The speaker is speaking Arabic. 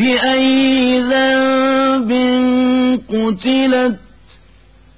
بأي ذنب قتلت